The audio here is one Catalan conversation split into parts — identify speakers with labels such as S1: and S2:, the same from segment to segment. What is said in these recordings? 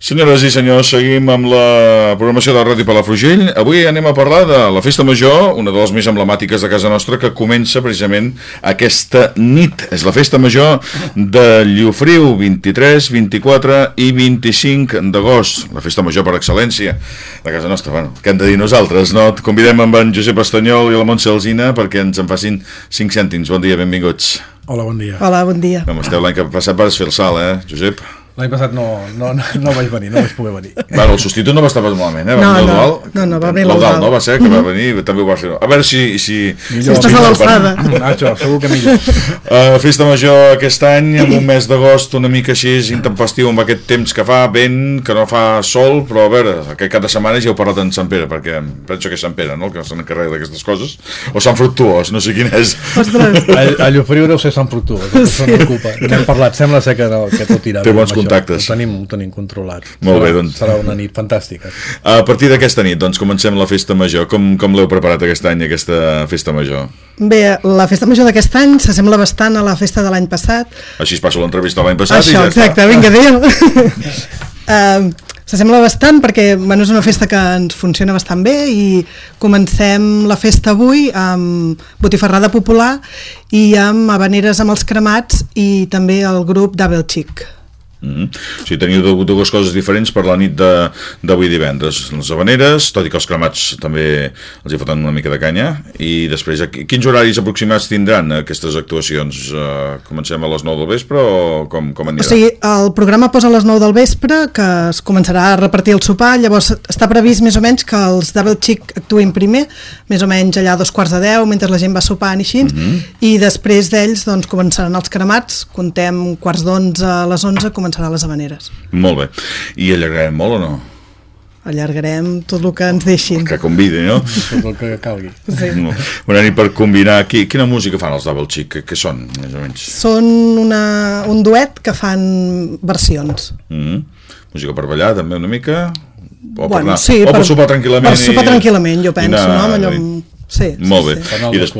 S1: Senyores i senyors, seguim amb la programació de Ràdio Palafrugell. Avui anem a parlar de la Festa Major, una de les més emblemàtiques de casa nostra, que comença precisament aquesta nit. És la Festa Major de Llofriu, 23, 24 i 25 d'agost. La Festa Major per excel·lència de casa nostra. Bueno, què hem de dir nosaltres, no? Et convidem amb en Josep Estanyol i la Montse Alzina perquè ens en facin 5 cèntims. Bon dia, benvinguts.
S2: Hola, bon dia.
S3: Hola, bon dia.
S1: Com esteu? L'any que passat vas fer el salt, eh, Josep?
S2: L'any passat no, no, no, no vaig venir, no vaig poder venir.
S1: Bueno, el substitut no va estar pas malament, eh?
S3: No,
S1: venir
S3: no,
S1: l'Eudald.
S3: no, no, va venir
S1: l'Eudald. no va ser, que va venir, també ho va fer. A veure si... Si,
S2: Millor.
S3: Si estàs a l'alçada.
S2: Nacho, segur que millor.
S1: Uh, festa major aquest any, amb un mes d'agost una mica així intempestiu amb aquest temps que fa, vent, que no fa sol, però a veure, aquest cap de setmana ja heu parlat en Sant Pere, perquè penso que és Sant Pere, no?, el que se n'encarrega d'aquestes coses, o Sant Fructuós, no sé quin és.
S3: Ostres,
S2: A, a Llofriu deu ser Sant Fructuós,
S3: Sí.
S2: sí. n'ocupa. N'hem parlat, sembla ser que, no, que tot irà
S1: Té
S2: bé
S1: bons
S2: amb.
S1: Contactes.
S2: Ho tenim, ho tenim controlat.
S1: Molt
S2: serà,
S1: bé, doncs.
S2: Serà una nit fantàstica.
S1: A partir d'aquesta nit, doncs, comencem la festa major. Com, com l'heu preparat aquest any, aquesta festa major?
S3: bé, la festa major d'aquest any s'assembla bastant a la festa de l'any passat.
S1: Així es passa l'entrevista l'any passat
S3: Això,
S1: i ja
S3: exacte, vinga, digue'm. uh, s'assembla bastant perquè bueno, és una festa que ens funciona bastant bé i comencem la festa avui amb botifarrada popular i amb habaneres amb els cremats i també el grup Double Chic.
S1: Mm -hmm. O sigui, teniu du- dues coses diferents per la nit de- d'avui divendres. Les habaneres, tot i que els cremats també els hi foten una mica de canya, i després, quins horaris aproximats tindran aquestes actuacions? Uh, comencem a les 9 del vespre o com, com
S3: O
S1: anirà?
S3: sigui, el programa posa a les 9 del vespre, que es començarà a repartir el sopar, llavors està previst més o menys que els Double Chic actuïn primer, més o menys allà a dos quarts de 10, mentre la gent va sopant i així, i després d'ells doncs, començaran els cremats, contem quarts d'11 a les 11, començaran les habaneres.
S1: Molt bé. I allargarem molt o no?
S3: Allargarem tot el que ens deixin.
S1: Que convidi, no?
S2: Tot el que calgui.
S3: Sí.
S1: No. Una nit per combinar... Qui, quina música fan els Double Chic? Què, són, més o menys?
S3: Són una, un duet que fan versions.
S1: Mm -hmm. Música per ballar, també, una mica? O per,
S3: Bueno,
S1: anar,
S3: sí,
S1: o per,
S3: per-
S1: sopar tranquil·lament?
S3: Per sopar
S1: i-
S3: tranquil·lament, jo penso,
S1: anar-
S3: no? Allò... amb- Sí,
S1: Molt bé.
S3: sí, sí.
S2: Per anar-lo
S1: I, des.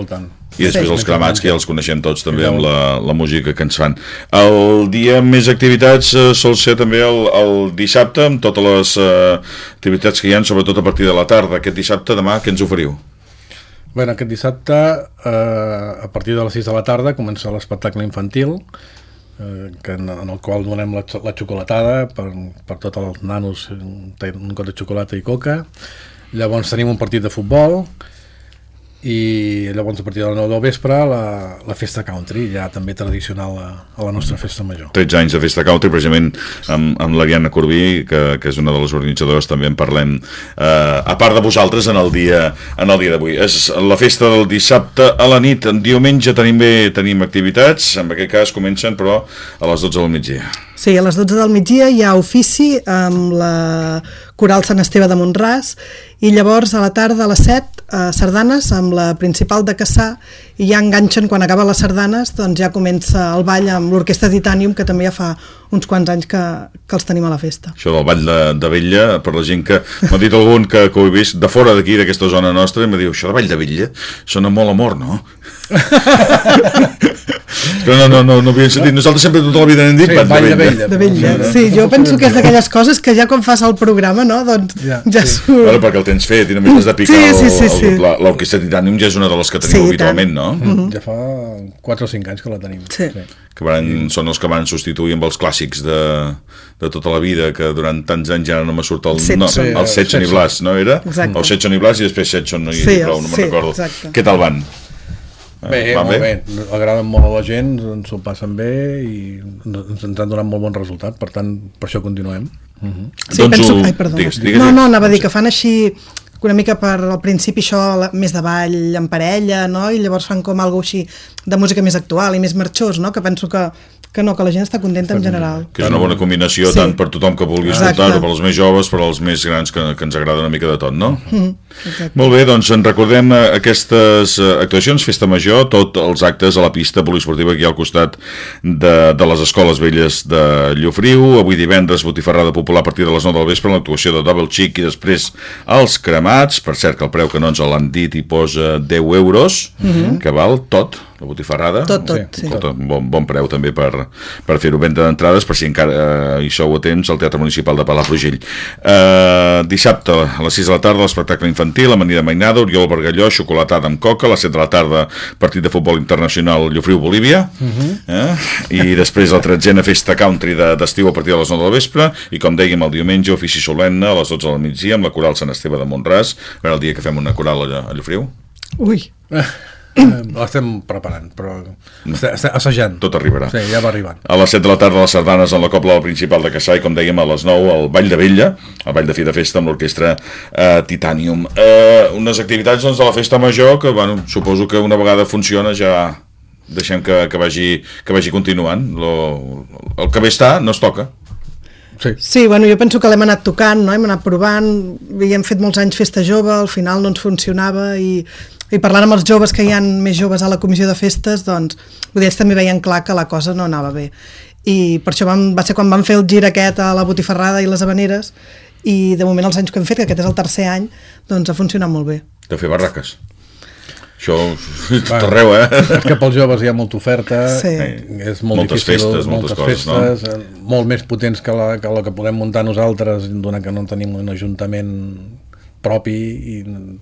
S1: I després
S3: Sí.
S1: els cremats, que ja els coneixem tots també amb la, la música que ens fan. El dia amb més activitats eh, sol ser també el, el dissabte, amb totes les eh, activitats que hi ha, sobretot a partir de la tarda. Aquest dissabte, demà, què ens oferiu?
S2: Bé, aquest dissabte, eh, a partir de les 6 de la tarda, comença l'espectacle infantil, eh, que en, en el qual donem la, la xocolatada per, per tots els nanos, un, un got de xocolata i coca. Llavors tenim un partit de futbol i llavors a partir de les 9 del vespre la, la festa country, ja també tradicional a, a la nostra festa major.
S1: 13 anys de Festa Country, precisament amb, amb l'Ariadna Corbí, que, que és una de les organitzadores, també en parlem, eh, a part de vosaltres, en el dia en el dia d'avui. És la festa del dissabte a la nit. En diumenge tenim bé tenim activitats, en aquest cas comencen, però a les 12 del migdia.
S3: Sí, a les 12 del migdia hi ha ofici amb la Coral Sant Esteve de Montràs i llavors a la tarda a les 7 eh, sardanes amb la principal de Caçà i ja enganxen quan acaba les sardanes doncs ja comença el ball amb l'Orquestra Titanium que també ja fa uns quants anys que, que els tenim a la festa.
S1: Això del ball de, de Vetlla, per la gent que m'ha dit algun que, que ho he vist de fora d'aquí, d'aquesta zona nostra, i em diu, això de ball de Vetlla sona molt amor, no? Però no, no, no, no havia sentit. Nosaltres sempre tota la vida n'hem dit
S2: Sí,
S1: ball,
S2: ball
S1: de. Vetlla.
S3: De Vetlla. Sí, jo penso que és d'aquelles coses que ja quan fas el programa, no? Doncs
S2: Ja,
S3: ja,
S2: sí.
S3: surt.
S1: Bueno, perquè el tens fet i només has de picar
S3: Sí, sí, sí, sí.
S1: l'Orquestra Titanium ja és una de les que teniu
S3: Sí,
S1: habitualment, no?
S2: Mm. Ja fa 4 o 5 anys que la tenim.
S3: Sí.
S1: Que van, són els que van substituir amb els clàssics de, de tota la vida, que durant tants anys ja no me surt el... No,
S3: Setson.
S1: el Setson i. Blas, no era?
S3: Exacte.
S1: El Setson i Blas i després Setson i
S3: Sí,
S1: prou, no me'n
S3: sí,
S1: recordo.
S3: exacte.
S1: Què tal van?
S2: Bé,
S1: Van
S2: molt bé. Agraden molt a la gent, ens ho passen bé i ens, ens han donat molt bon resultat, per tant, per això continuem. Uh -huh.
S3: Sí,
S1: Doncs
S3: penso...
S1: ho-
S3: Ai, perdona.
S1: digues, digues,
S3: no,
S1: digues.
S3: no, anava a dir que fan així una mica per al principi això la- més de ball en parella, no? I llavors fan com algo així de música més actual i més marxós, no? Que penso que, que no, que la gent està contenta en general.
S1: Que és una bona combinació
S3: Sí.
S1: tant per tothom que vulgui
S3: Exacte.
S1: escoltar-ho, per als més joves, per als més grans que, que ens agrada una mica de tot, no?
S3: Mm, exacte.
S1: Molt bé, doncs en recordem eh, aquestes eh, actuacions, Festa Major, tots els actes a la pista poliesportiva aquí al costat de, de les escoles velles de Llofriu, avui divendres botifarrada popular a partir de les 9 del vespre, l'actuació de Double Chic i després els cremats, per cert que el preu que no ens l'han dit hi posa 10 euros, que val tot, la botifarrada.
S3: Tot, tot, sí.
S1: Escolta, bon, bon preu també per, per fer-ho venda d'entrades, per si encara eh, hi sou a temps, al Teatre Municipal de Palafrugell. Eh, dissabte, a les 6 de la tarda, l'espectacle infantil, amanida mainada, Oriol Bargalló, xocolatada amb coca, a les 7 de la tarda, partit de futbol internacional Llofriu-Bolívia, uh -huh. eh? i després la tretzena festa country d'estiu de, a partir de les 9 del vespre, i com dèiem, el diumenge, ofici solemne, a les 12 del migdia, amb la coral Sant Esteve de Montràs, a veure el dia que fem una coral a, a Llofriu.
S3: Ui,
S2: L'estem preparant, però assajant.
S1: Tot arribarà.
S2: Sí, ja va arribant.
S1: A les 7 de la tarda les sardanes en la Copla Principal de Cassà i com dèiem a les 9 al Ball de Vella, al Ball de Fi de Festa amb l'orquestra eh, Titanium. Eh, unes activitats doncs, de la Festa Major que bueno, suposo que una vegada funciona ja deixem que, que, vagi, que vagi continuant. Lo, el que bé està no es toca.
S2: Sí.
S3: Sí, bueno, jo penso que l'hem anat tocant, no? hem anat provant, havíem fet molts anys festa jove, al final no ens funcionava i, i parlant amb els joves que hi han més joves a la comissió de festes, doncs, vull dir, ells també veien clar que la cosa no anava bé. I per això vam, va ser quan vam fer el gir aquest a la Botifarrada i les Habaneres i de moment els anys que hem fet, que aquest és el tercer any, doncs ha funcionat molt bé.
S1: De fer barraques. Això tot arreu, eh?
S2: És que pels joves hi ha molta oferta,
S3: Sí.
S2: és molt
S1: Moltes
S2: difícil,
S1: festes, moltes coses, no?
S2: festes, eh, molt més potents que la, que la que podem muntar nosaltres, donat que no tenim un ajuntament propi i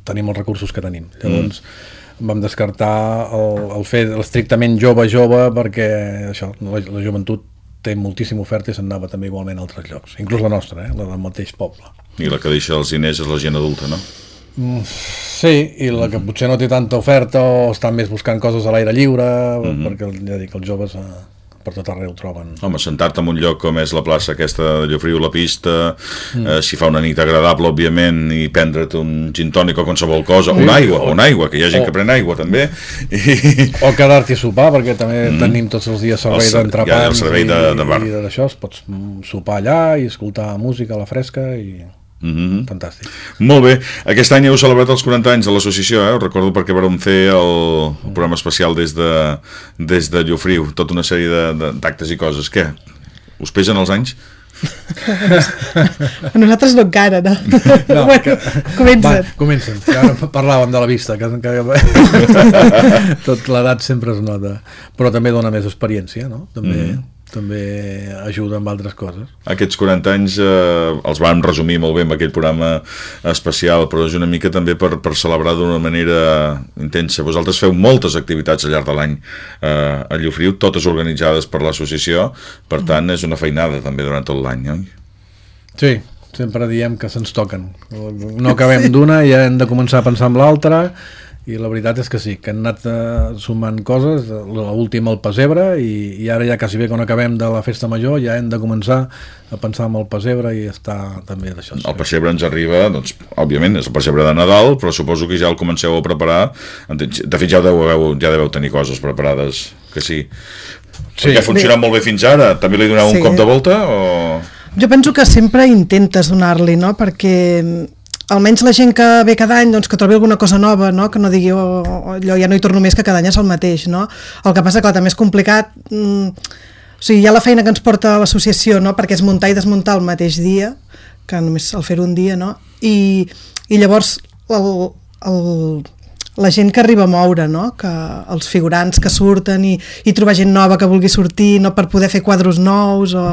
S2: tenim els recursos que tenim. Llavors, vam descartar el, el fer estrictament jove-jove perquè això, la, la joventut té moltíssima oferta i se'n anava també igualment a altres llocs, inclús la nostra, eh, la del mateix poble.
S1: I la que deixa els diners és la gent adulta, no?
S2: Sí, i la que potser no té tanta oferta o estan més buscant coses a l'aire lliure, perquè ja dic, els joves eh, per tot arreu troben...
S1: Home, sentar-te en un lloc com és la plaça aquesta de Llofriu, la pista, mm. eh, si fa una nit agradable, òbviament, i prendre't un gin tònic o qualsevol cosa,
S2: Sí,
S1: una aigua,
S2: o-
S1: una aigua, que hi ha gent
S2: o-
S1: que pren aigua, també, i...
S2: O quedar-t'hi a sopar, perquè també mm. tenim tots els dies servei d'entrepans
S1: ha el servei de- de bar.
S2: i d'això, es pots mm, sopar allà i escoltar música a la fresca i
S1: Mm -hmm.
S2: fantàstic.
S1: Molt bé, aquest any heu celebrat els 40 anys de l'associació, eh? Ho recordo perquè vam fer el, el programa especial des de, des de Llofriu, tota una sèrie d'actes i coses. Què? Us pesen els anys?
S3: A nosaltres no encara, no?
S2: No,
S3: bueno,
S2: que-
S3: comencen.
S2: Va, comencen. Que ara parlàvem de la vista, que, que tot l'edat sempre es nota. Però també dona més experiència, no? També,
S1: Mhm.
S2: També ajuda amb altres coses.
S1: Aquests 40 anys eh, els vam resumir molt bé amb aquell programa especial, però és una mica també per, per celebrar d'una manera intensa. Vosaltres feu moltes activitats al llarg de l'any eh, a Llofriu, totes organitzades per l'associació, per tant és una feinada també durant tot l'any, oi?
S2: Sí, sempre diem que se'ns toquen. No acabem sí. d'una i ja hem de començar a pensar en l'altra i la veritat és que sí, que han anat eh, sumant coses, l'última el pessebre i, i ara ja quasi bé quan acabem de la festa major ja hem de començar a pensar en el pessebre i està també d'això.
S1: El pessebre ens arriba, doncs, òbviament, és el pessebre de Nadal, però suposo que ja el comenceu a preparar. De fet, ja deveu, ja deveu tenir coses preparades, que sí.
S2: Sí.
S1: Perquè ha funcionat molt bé fins ara. També li doneu
S3: Sí.
S1: un cop de volta o...?
S3: Jo penso que sempre intentes donar-li, no? Perquè almenys la gent que ve cada any doncs, que trobi alguna cosa nova, no? que no digui oh, oh, allò ja no hi torno més que cada any és el mateix. No? El que passa que també és complicat mm, o sigui, hi ha la feina que ens porta l'associació no? perquè és muntar i desmuntar el mateix dia que només el fer un dia no? I, i llavors el, el, la gent que arriba a moure, no? que els figurants que surten i, i trobar gent nova que vulgui sortir no per poder fer quadros nous o...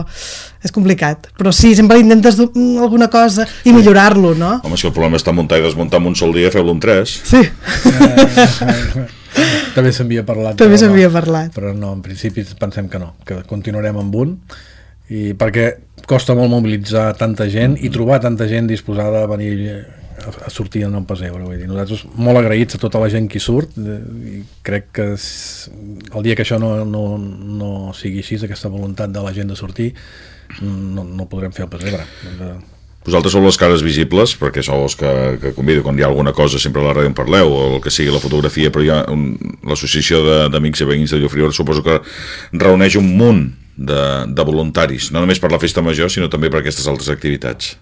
S3: és complicat, però sí, sempre intentes mm, alguna cosa i millorar-lo, no?
S1: Home, si el problema està muntar i desmuntar en un sol dia, feu-lo en tres.
S3: Sí,
S2: també s'havia parlat.
S3: també s'havia
S2: no.
S3: parlat.
S2: Però no, en principi pensem que no, que continuarem amb un i perquè costa molt mobilitzar tanta gent i trobar tanta gent disposada a venir a, sortir en el pessebre vull dir, nosaltres molt agraïts a tota la gent que surt i crec que el dia que això no, no, no sigui així aquesta voluntat de la gent de sortir no, no podrem fer el pessebre de,
S1: Vosaltres sou les cares visibles, perquè sou els que, que convido quan hi ha alguna cosa, sempre a la ràdio en parleu, o el que sigui la fotografia, però hi ha l'associació d'amics i veïns de Llofriu, suposo que reuneix un munt de, de voluntaris, no només per la festa major, sinó també per aquestes altres activitats.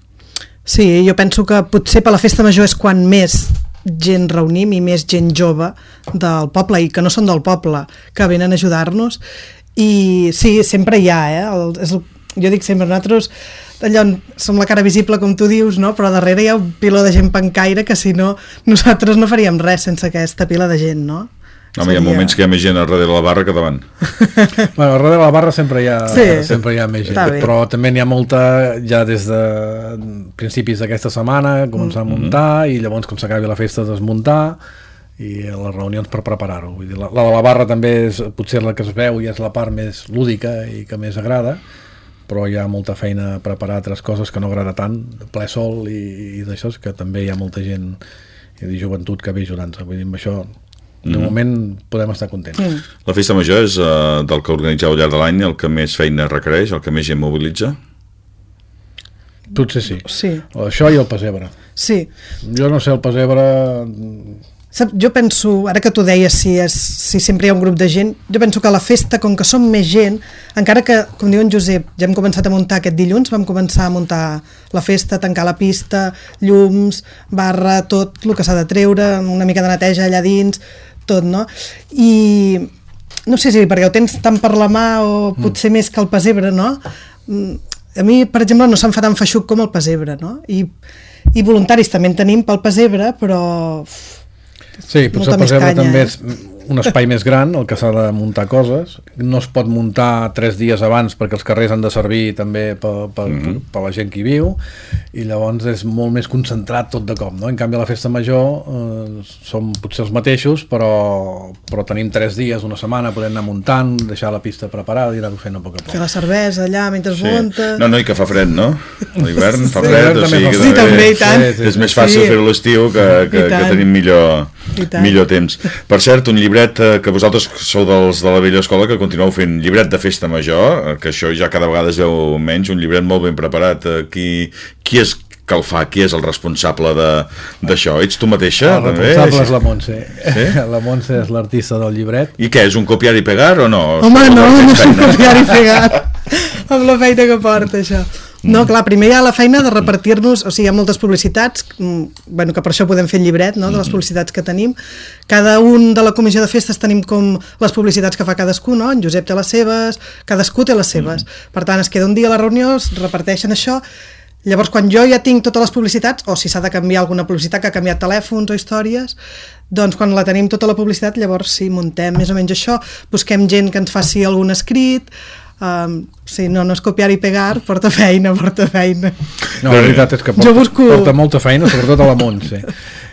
S3: Sí, jo penso que potser per la festa major és quan més gent reunim i més gent jove del poble i que no són del poble, que venen a ajudar-nos i sí, sempre hi ha eh? el, és el, jo dic sempre, nosaltres allò, som la cara visible com tu dius no? però darrere hi ha un piló de gent pencaire que si no nosaltres no faríem res sense aquesta pila de gent no?
S1: Home, hi ha
S3: Seria-
S1: moments que hi ha més gent a darrere de la barra que davant.
S2: Bueno, darrere de la barra sempre hi ha,
S3: Sí.
S2: sempre hi ha més gent, però també n'hi ha molta ja des de principis d'aquesta setmana, començar a muntar i llavors quan s'acabi la festa desmuntar i les reunions per preparar-ho. Vull dir, la, la de la barra també és potser la que es veu i és la part més lúdica i que més agrada, però hi ha molta feina a preparar altres coses que no agrada tant, ple sol i, i d'això, és que també hi ha molta gent i de joventut que ve ajudant-se. Vull dir, amb això, de moment podem estar contents. Mm.
S1: La festa major és eh, del que organitzeu al llarg de l'any el que més feina requereix, el que més gent mobilitza?
S2: Potser sí.
S3: Sí,
S2: O Això i el pessebre.
S3: sí.
S2: Jo no sé, el pessebre...
S3: Sap, jo penso, ara que tu deies si, és, si sempre hi ha un grup de gent, jo penso que a la festa, com que som més gent, encara que, com diu en Josep, ja hem començat a muntar aquest dilluns, vam començar a muntar la festa, tancar la pista, llums, barra, tot el que s'ha de treure, una mica de neteja allà dins, tot, no? I no sé si perquè ho tens tant per la mà o potser més que el pessebre, no? Mm, A mi, per exemple, no se'm fa tan feixuc com el pessebre, no? I, i voluntaris també en tenim pel pessebre, però
S2: Sí, potser el pessebre
S3: canya,
S2: també
S3: eh?
S2: Un espai més gran, el que s'ha de muntar coses. No es pot muntar tres dies abans perquè els carrers han de servir també per, per, mm -hmm. per la gent que hi viu i llavors és molt més concentrat tot de cop. No? En canvi, a la festa major eh, som potser els mateixos, però, però tenim tres dies, una setmana, podem anar muntant, deixar la pista preparada i anar-ho fent a poc a poc.
S3: fer la cervesa allà mentre sí. muntes...
S1: No, no, i que fa fred, no? A l'hivern fa
S2: Sí,
S1: fred,
S2: l'hivern
S1: o sigui
S2: també
S1: que
S3: Sí, també, i tant.
S2: Sí, sí,
S1: És més fàcil
S3: Sí.
S1: fer-ho l'estiu que, que, que
S3: tant.
S1: tenim millor, millor temps. Per cert, un llibret eh, que vosaltres sou dels de la vella escola que continueu fent llibret de festa major, eh, que això ja cada vegada es veu menys, un llibret molt ben preparat. Eh, Qui, qui és que el fa? Qui és el responsable de- d'això? Ets tu mateixa?
S2: El
S1: també?
S2: responsable és la Montse.
S1: Sí?
S2: La Montse és l'artista del llibret.
S1: I què, és un copiar i pegar o no?
S3: Home, no, no és un copiar i pegar amb la feina que porta, això. No, clar, primer hi ha la feina de repartir-nos, o sigui, hi ha moltes publicitats, mm, bueno, que per això podem fer el llibret, no?, de les publicitats que tenim. Cada un de la comissió de festes tenim com les publicitats que fa cadascú, no? En Josep té les seves, cadascú té les seves. Per tant, es queda un dia a la reunió, es reparteixen això, Llavors, quan jo ja tinc totes les publicitats, o si s'ha de canviar alguna publicitat que ha canviat telèfons o històries, doncs quan la tenim tota la publicitat, llavors sí, muntem més o menys això, busquem gent que ens faci algun escrit, um, sí, no, no és copiar i pegar, porta feina, porta feina.
S2: No, la veritat és que porta,
S3: Jo busco-
S2: porta molta feina, sobretot a la Montse.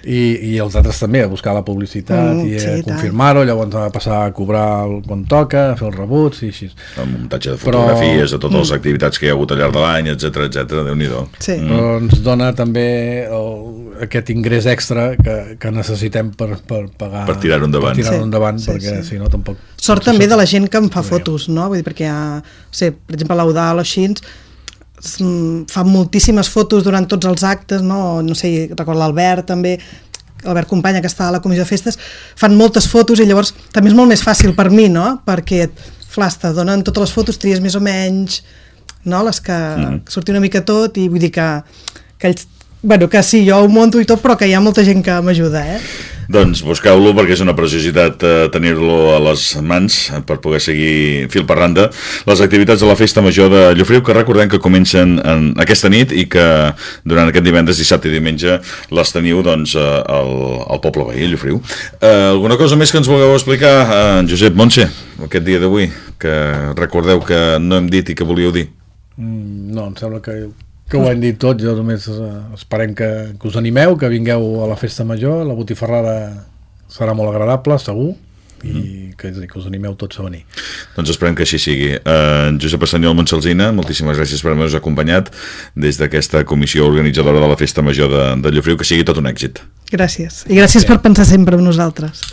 S2: I, I els altres també, a buscar la publicitat
S3: Mm,
S2: i a
S3: sí,
S2: confirmar-ho, llavors a passar a cobrar el, quan toca, a fer els rebuts i així.
S1: El muntatge de
S2: Però-
S1: fotografies, de totes les activitats que hi ha hagut al llarg de l'any, etc etc. Déu-n'hi-do.
S3: Sí.
S1: Mm.
S2: Però ens dona també el, aquest ingrés extra que, que necessitem per, per pagar...
S1: Per tirar-ho endavant.
S2: Per tirar
S3: Sí,
S2: endavant,
S3: sí,
S2: perquè
S3: sí.
S2: si no tampoc...
S3: Sort també de la gent que em fa fotos, no? Vull dir, perquè hi ha, no sé, per exemple, l'Eudal o així, fa moltíssimes fotos durant tots els actes, no? No sé, recordo l'Albert també, Albert Companya, que està a la comissió de festes, fan moltes fotos i llavors també és molt més fàcil per mi, no? Perquè, flas, te donen totes les fotos, tries més o menys, no? Les que, mm. surti una mica tot i vull dir que, que ells Bueno, que sí, jo ho monto i tot, però que hi ha molta gent que m'ajuda, eh?
S1: Doncs busqueu-lo perquè és una preciositat eh, tenir-lo a les mans eh, per poder seguir fil per randa les activitats de la Festa Major de Llofriu que recordem que comencen en aquesta nit i que durant aquest divendres, dissabte i diumenge les teniu doncs eh, al, al poble veí, a Llofriu. Eh, alguna cosa més que ens vulgueu explicar, eh, Josep Montse, aquest dia d'avui, que recordeu que no hem dit i que volíeu dir?
S2: Mm, No, em sembla que, que ho hem dit tot, jo només eh, esperem que, que us animeu, que vingueu a la festa major, la botifarrada serà molt agradable, segur, i que, que us animeu tots a venir.
S1: Doncs esperem que així sigui. Uh, Josep Estanyol Montsalzina, moltíssimes gràcies per haver-nos acompanyat des d'aquesta comissió organitzadora de la Festa Major de, de Llofriu, que sigui tot un èxit.
S3: Gràcies. I gràcies per pensar sempre en nosaltres.